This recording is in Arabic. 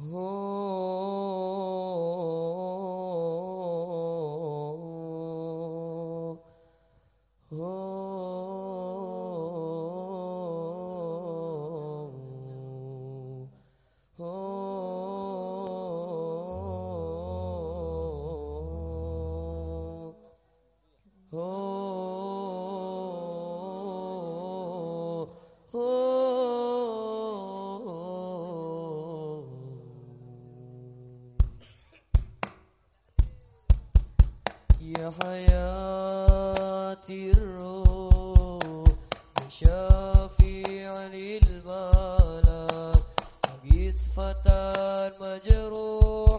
Oh. يا حياتي الروح شافيع للبلد أجيس فتى مجروح.